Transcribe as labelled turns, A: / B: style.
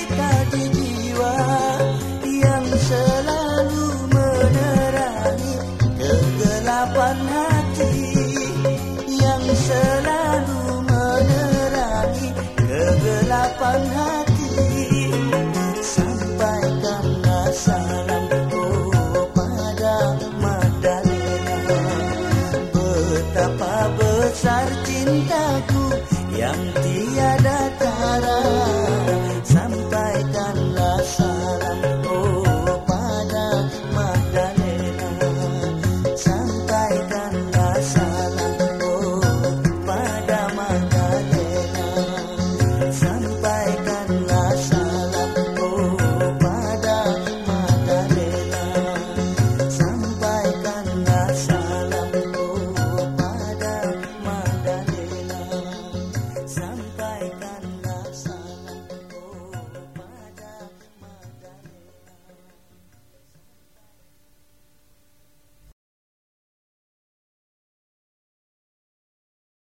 A: pelita jiwa yang selalu menerangi kegelapan hati yang selalu menerangi kegelapan hati. Sampai salam salamku pada Madalena betapa besar cintaku yang